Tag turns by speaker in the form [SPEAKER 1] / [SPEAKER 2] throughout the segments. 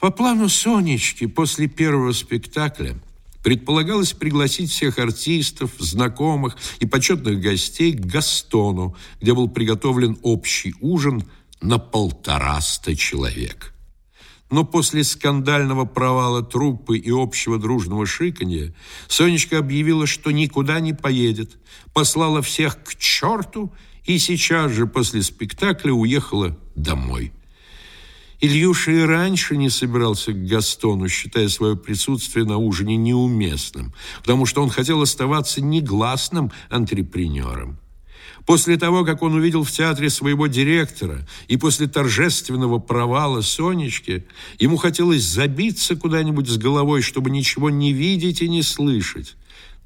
[SPEAKER 1] По плану Сонечки после первого спектакля предполагалось пригласить всех артистов, знакомых и почетных гостей к Гастону, где был приготовлен общий ужин на полтораста человек. Но после скандального провала труппы и общего дружного шиканья Сонечка объявила, что никуда не поедет, послала всех к черту и сейчас же после спектакля уехала домой. Ильюша и раньше не собирался к Гастону, считая свое присутствие на ужине неуместным, потому что он хотел оставаться негласным антрепренером. После того, как он увидел в театре своего директора и после торжественного провала Сонечки, ему хотелось забиться куда-нибудь с головой, чтобы ничего не видеть и не слышать.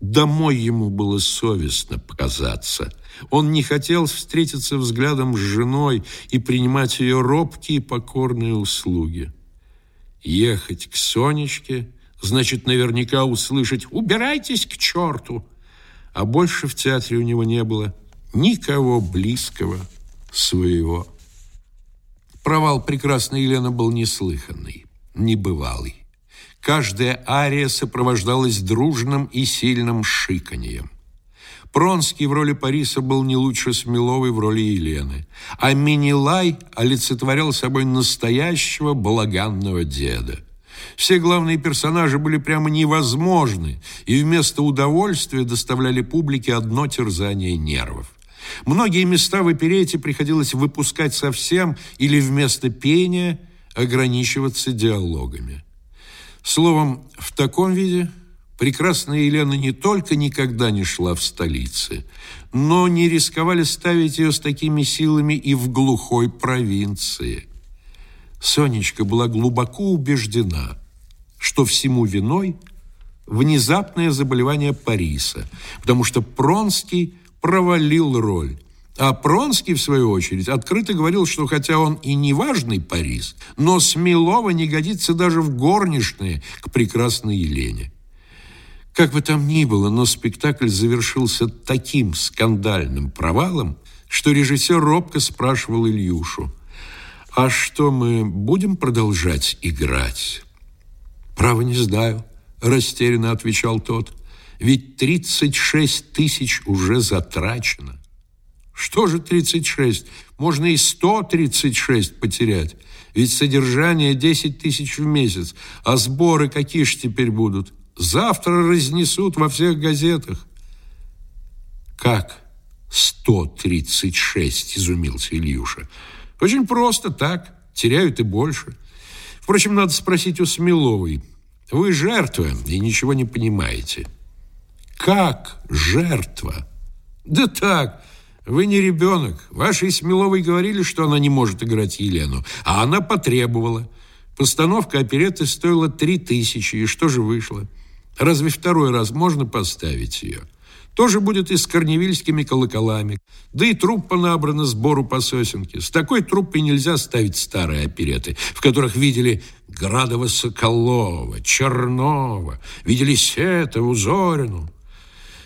[SPEAKER 1] Домой ему было совестно показаться. Он не хотел встретиться взглядом с женой и принимать ее робкие покорные услуги. Ехать к Сонечке значит наверняка услышать «убирайтесь к черту!» А больше в театре у него не было никого близкого своего. Провал прекрасной Елены был неслыханный, небывалый. Каждая ария сопровождалась дружным и сильным шиканьем. Пронский в роли Париса был не лучше Смеловой в роли Елены, а Минилай олицетворял собой настоящего балаганного деда. Все главные персонажи были прямо невозможны и вместо удовольствия доставляли публике одно терзание нервов. Многие места в оперете приходилось выпускать совсем или вместо пения ограничиваться диалогами. Словом, в таком виде прекрасная Елена не только никогда не шла в столице, но не рисковали ставить ее с такими силами и в глухой провинции. Сонечка была глубоко убеждена, что всему виной внезапное заболевание Париса, потому что Пронский провалил роль. А Пронский, в свою очередь, открыто говорил, что хотя он и не важный Парис, но Смелова не годится даже в горничные к прекрасной Елене. Как бы там ни было, но спектакль завершился таким скандальным провалом, что режиссер робко спрашивал Ильюшу, «А что, мы будем продолжать играть?» «Право не знаю», – растерянно отвечал тот. Ведь 36 тысяч уже затрачено. Что же 36? Можно и 136 потерять. Ведь содержание 10 тысяч в месяц. А сборы какие же теперь будут? Завтра разнесут во всех газетах. Как 136, изумился Ильюша. Очень просто так. Теряют и больше. Впрочем, надо спросить у Смеловой. Вы жертва и ничего не понимаете. Как жертва? Да так, вы не ребенок. Вашей Смеловой говорили, что она не может играть Елену, а она потребовала. Постановка оперетты стоила три тысячи, и что же вышло? Разве второй раз можно поставить ее? Тоже будет и с корневильскими колоколами. Да и труппа набрана сбору по сосенке. С такой труппой нельзя ставить старые опереты, в которых видели Градова-Соколова, Чернова, видели Сетову, Зорину.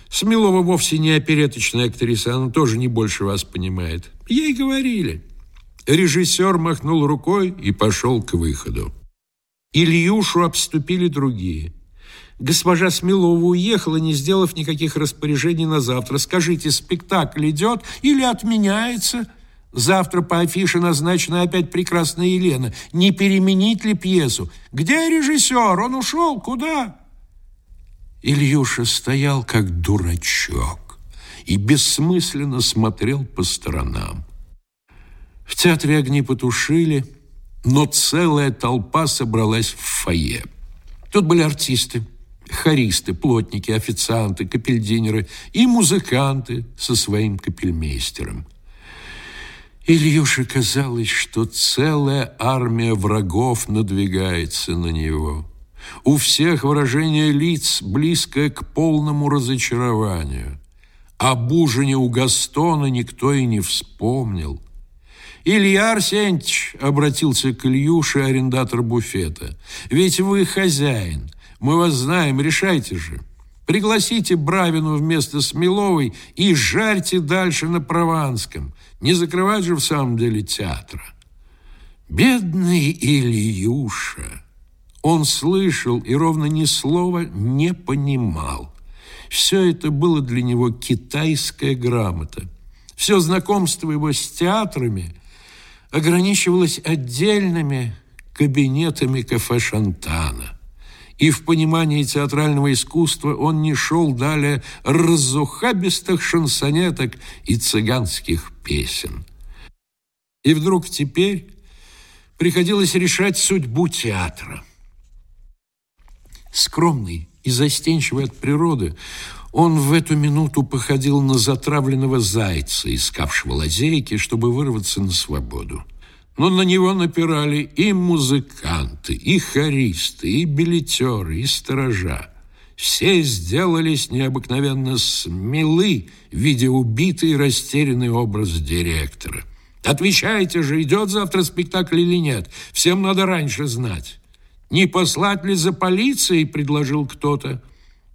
[SPEAKER 1] Смелова вовсе не опереточная актриса, она тоже не больше вас понимает. Ей говорили. Режиссер махнул рукой и пошел к выходу. Ильюшу обступили другие. Госпожа Смелова уехала, не сделав никаких распоряжений на завтра. Скажите, спектакль идет или отменяется? Завтра по афише назначена опять прекрасная Елена. Не переменить ли пьесу? Где режиссер? Он ушел? Куда? Ильюша стоял как дурачок и бессмысленно смотрел по сторонам. В театре огни потушили, но целая толпа собралась в фойе. Тут были артисты, хористы, плотники, официанты, капельдинеры и музыканты со своим капельмейстером. Ильюше казалось, что целая армия врагов надвигается на него – у всех выражение лиц, близкое к полному разочарованию. Об ужине у Гастона никто и не вспомнил. «Илья Арсентьевич», — обратился к Ильюше арендатор буфета, «ведь вы хозяин, мы вас знаем, решайте же. Пригласите Бравину вместо Смеловой и жарьте дальше на Прованском. Не закрывать же в самом деле театра». Бедный Ильюша! Он слышал и ровно ни слова не понимал. Все это было для него китайская грамота. Все знакомство его с театрами ограничивалось отдельными кабинетами кафе Шантана. И в понимании театрального искусства он не шел далее разухабистых шансонеток и цыганских песен. И вдруг теперь приходилось решать судьбу театра. Скромный, и застенчивый от природы, он в эту минуту походил на затравленного зайца, искавшего лазейки, чтобы вырваться на свободу. Но на него напирали и музыканты, и хористы, и билетеры, и сторожа. Все сделались необыкновенно смелы, видя убитый и растерянный образ директора. «Отвечайте же, идет завтра спектакль или нет? Всем надо раньше знать». Не послать ли за полицией, предложил кто-то.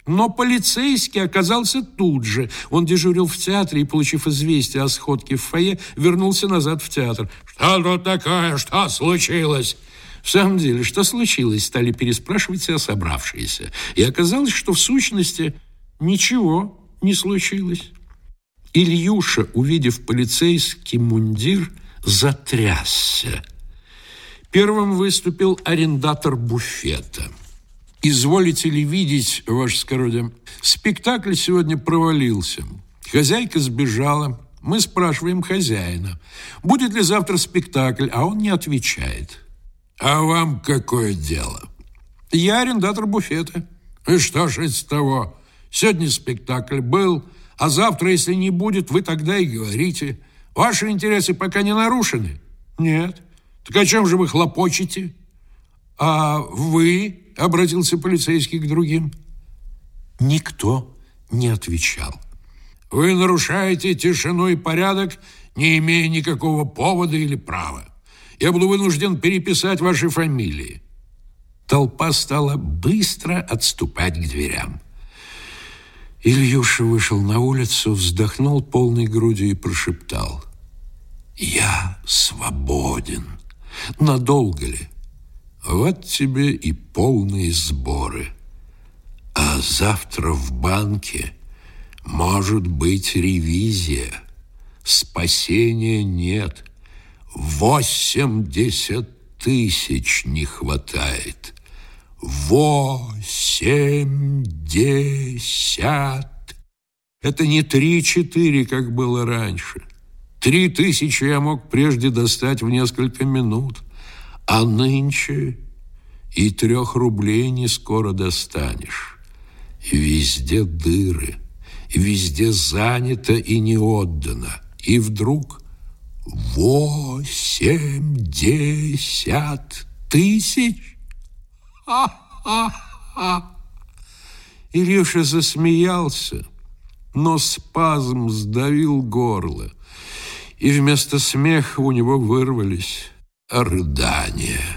[SPEAKER 1] Но полицейский оказался тут же. Он дежурил в театре и, получив известие о сходке в фойе, вернулся назад в театр. «Что тут такое? Что случилось?» В самом деле, что случилось, стали переспрашивать все собравшиеся. И оказалось, что в сущности ничего не случилось. Ильюша, увидев полицейский мундир, затрясся – Первым выступил арендатор буфета. «Изволите ли видеть, ваше скородие, спектакль сегодня провалился. Хозяйка сбежала. Мы спрашиваем хозяина, будет ли завтра спектакль, а он не отвечает. А вам какое дело? Я арендатор буфета. И что ж из того? Сегодня спектакль был, а завтра, если не будет, вы тогда и говорите. Ваши интересы пока не нарушены? Нет. Так о чем же вы хлопочете? А вы, обратился полицейский к другим. Никто не отвечал. Вы нарушаете тишину и порядок, не имея никакого повода или права. Я буду вынужден переписать ваши фамилии. Толпа стала быстро отступать к дверям. Ильюша вышел на улицу, вздохнул полной грудью и прошептал. «Я свободен». Надолго ли? Вот тебе и полные сборы. А завтра в банке может быть ревизия. Спасения нет. Восемьдесят тысяч не хватает. Восемьдесят. Это не три-четыре, как было раньше. Три тысячи я мог прежде достать в несколько минут, а нынче и трех рублей не скоро достанешь. Везде дыры, везде занято и не отдано. И вдруг восемьдесят тысяч? Ха-ха-ха! Илюша засмеялся, но спазм сдавил горло и вместо смеха у него вырвались рыдания.